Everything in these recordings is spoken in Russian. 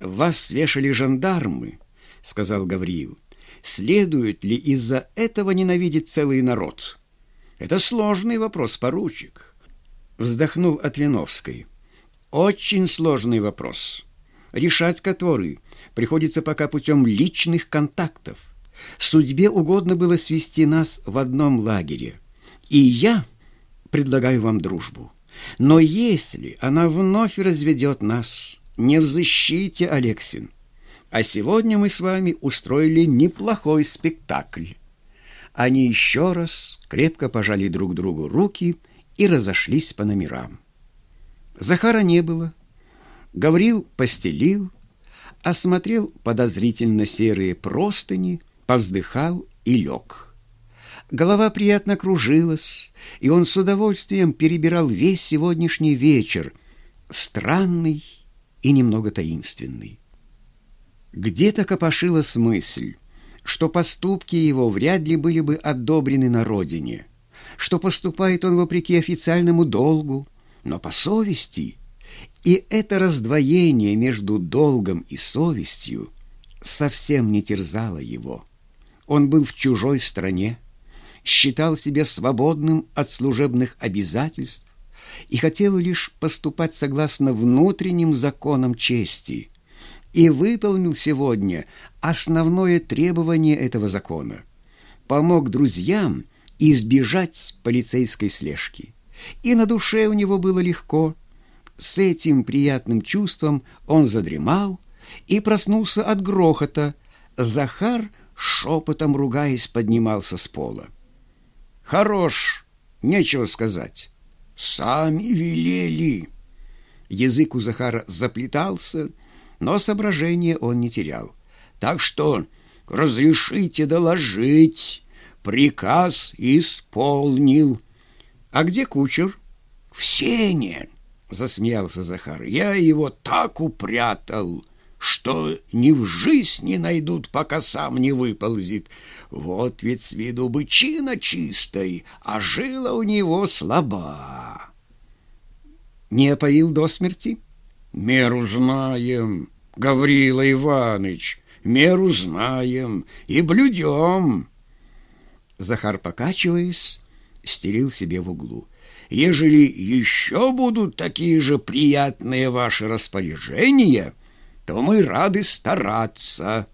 «Вас свешали жандармы», — сказал Гавриил. «Следует ли из-за этого ненавидеть целый народ?» «Это сложный вопрос, поручик», — вздохнул от Виновской. «Очень сложный вопрос, решать который приходится пока путем личных контактов. Судьбе угодно было свести нас в одном лагере. И я предлагаю вам дружбу. Но если она вновь разведет нас, не в защите, Алексин. А сегодня мы с вами устроили неплохой спектакль. Они еще раз крепко пожали друг другу руки и разошлись по номерам. Захара не было. Гаврил постелил, осмотрел подозрительно серые простыни, повздыхал и лег. Голова приятно кружилась, и он с удовольствием перебирал весь сегодняшний вечер, странный и немного таинственный. Где-то копошилась мысль, что поступки его вряд ли были бы одобрены на родине, что поступает он вопреки официальному долгу, но по совести. И это раздвоение между долгом и совестью совсем не терзало его. Он был в чужой стране, считал себя свободным от служебных обязательств и хотел лишь поступать согласно внутренним законам чести и выполнил сегодня основное требование этого закона. Помог друзьям избежать полицейской слежки. И на душе у него было легко. С этим приятным чувством он задремал и проснулся от грохота. Захар, шепотом ругаясь, поднимался с пола. «Хорош, нечего сказать. Сами велели». Язык у Захара заплетался, но соображения он не терял. «Так что разрешите доложить. Приказ исполнил». «А где кучер?» «В сене», — засмеялся Захар. «Я его так упрятал, что ни в жизнь не найдут, пока сам не выползет. Вот ведь с виду бычина чистой, а жила у него слаба». «Не опоил до смерти?» «Меру знаем, Гаврила Иваныч, меру знаем и блюдем». Захар, покачиваясь, стерил себе в углу. «Ежели еще будут такие же приятные ваши распоряжения, то мы рады стараться».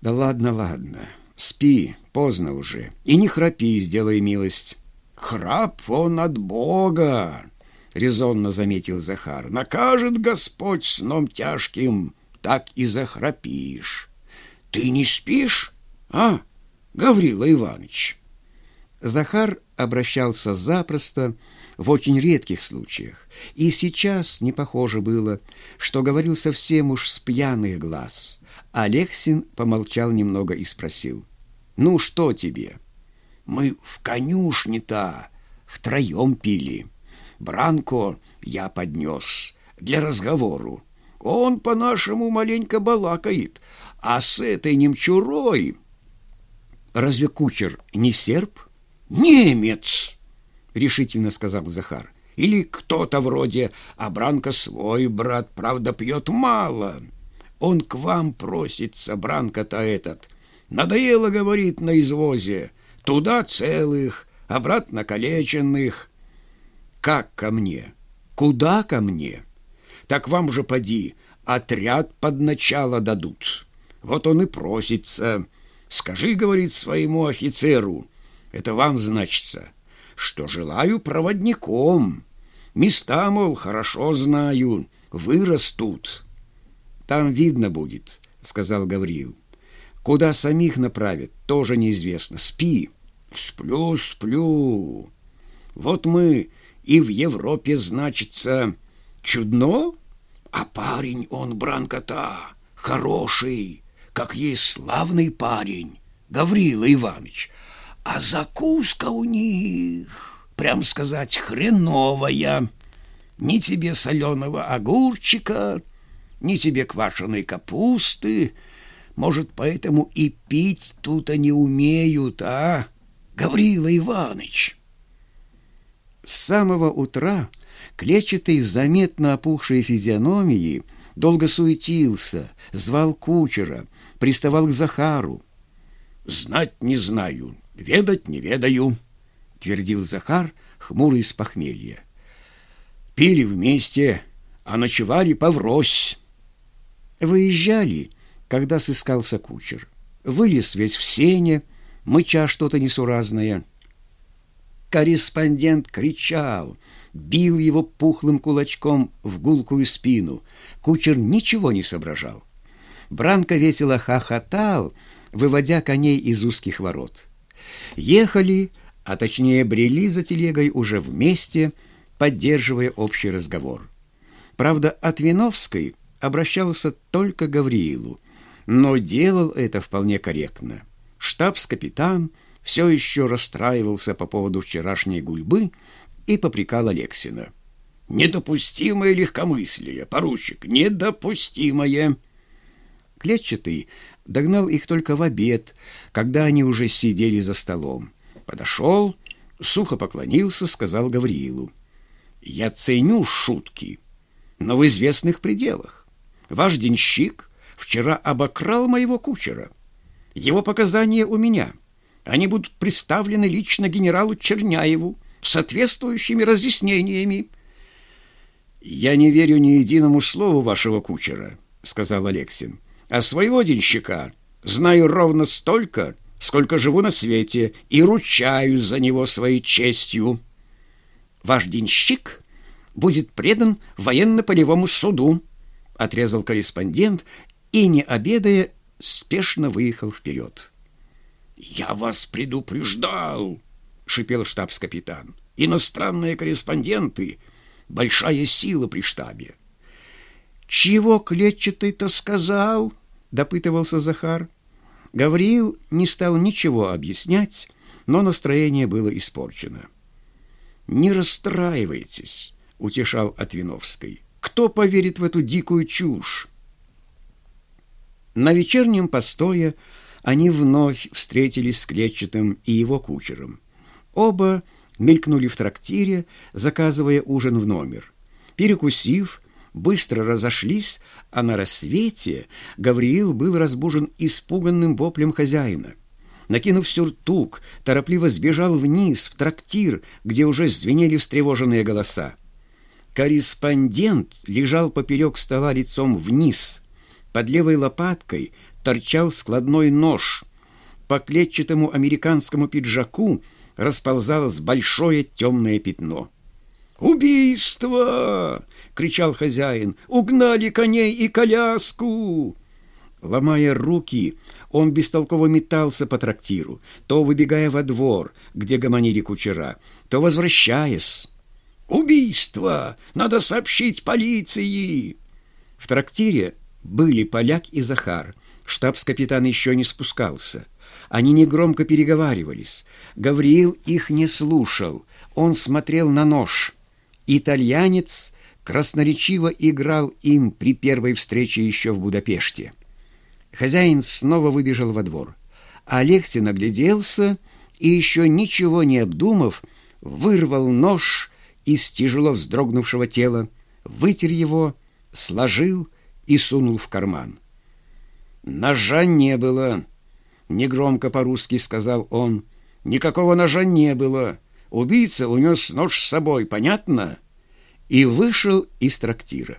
«Да ладно, ладно, спи, поздно уже, и не храпи, сделай милость». «Храп он от Бога!» — резонно заметил Захар. «Накажет Господь сном тяжким, так и захрапишь. Ты не спишь, а, Гаврила Иванович?» Захар обращался запросто, в очень редких случаях, и сейчас не похоже было, что говорил совсем уж с пьяных глаз. Алексин помолчал немного и спросил, «Ну, что тебе?» «Мы в конюшне-то втроем пили. Бранко я поднес для разговору. Он по-нашему маленько балакает, а с этой немчурой...» «Разве кучер не серб?» «Немец!» — решительно сказал Захар. «Или кто-то вроде Абранка свой брат, правда, пьет мало. Он к вам просится, Бранка-то этот. Надоело, говорит, на извозе. Туда целых, обратно калеченных. Как ко мне? Куда ко мне? Так вам же поди, отряд под начало дадут. Вот он и просится. Скажи, говорит своему офицеру, — это вам значится, что желаю проводником. Места, мол, хорошо знаю, вырастут. Там видно будет, сказал Гавриил. Куда самих направят, тоже неизвестно. Спи. Сплю, сплю. Вот мы и в Европе, значится, чудно, а парень он, бранкота, хороший, как есть славный парень, Гаврила Иванович, а закуска у них, прям сказать, хреновая. Ни тебе соленого огурчика, ни тебе квашеной капусты. Может, поэтому и пить тут они умеют, а, Гаврила Иваныч? С самого утра клетчатой заметно опухшей физиономии долго суетился, звал кучера, приставал к Захару. «Знать не знаю, ведать не ведаю», — твердил Захар, хмурый с похмелья. «Пили вместе, а ночевали поврось». Выезжали, когда сыскался кучер. Вылез весь в сене, мыча что-то несуразное. Корреспондент кричал, бил его пухлым кулачком в гулкую спину. Кучер ничего не соображал. Бранко весело хохотал, выводя коней из узких ворот. Ехали, а точнее брели за телегой уже вместе, поддерживая общий разговор. Правда, от Виновской обращался только Гавриилу, но делал это вполне корректно. Штабс-капитан все еще расстраивался по поводу вчерашней гульбы и попрекал Алексина. «Недопустимое легкомыслие, поручик, недопустимое!» Клетчатый догнал их только в обед, когда они уже сидели за столом. Подошел, сухо поклонился, сказал Гавриилу. «Я ценю шутки, но в известных пределах. Ваш денщик вчера обокрал моего кучера. Его показания у меня. Они будут представлены лично генералу Черняеву с соответствующими разъяснениями». «Я не верю ни единому слову вашего кучера», — сказал Алексин а своего денщика знаю ровно столько, сколько живу на свете, и ручаюсь за него своей честью. Ваш денщик будет предан военно-полевому суду, отрезал корреспондент и, не обедая, спешно выехал вперед. «Я вас предупреждал!» — шипел штабс-капитан. «Иностранные корреспонденты — большая сила при штабе. «Чего клетчатый-то сказал?» — допытывался Захар. Гавриил не стал ничего объяснять, но настроение было испорчено. «Не расстраивайтесь», — утешал Отвиновской. «Кто поверит в эту дикую чушь?» На вечернем постое они вновь встретились с Клетчатым и его кучером. Оба мелькнули в трактире, заказывая ужин в номер. Перекусив, быстро разошлись, а на рассвете Гавриил был разбужен испуганным воплем хозяина. Накинув сюртук, торопливо сбежал вниз, в трактир, где уже звенели встревоженные голоса. Корреспондент лежал поперек стола лицом вниз. Под левой лопаткой торчал складной нож. По клетчатому американскому пиджаку расползалось большое темное пятно. «Убийство!» — кричал хозяин. «Угнали коней и коляску!» Ломая руки, он бестолково метался по трактиру, то выбегая во двор, где гомонили кучера, то возвращаясь. «Убийство! Надо сообщить полиции!» В трактире были поляк и Захар. Штабс-капитан еще не спускался. Они негромко переговаривались. Гавриил их не слушал. Он смотрел на нож — Итальянец красноречиво играл им при первой встрече еще в Будапеште. Хозяин снова выбежал во двор. Алексей нагляделся и, еще ничего не обдумав, вырвал нож из тяжело вздрогнувшего тела, вытер его, сложил и сунул в карман. «Ножа не было», — негромко по-русски сказал он. «Никакого ножа не было. Убийца унес нож с собой, понятно?» И вышел из трактира.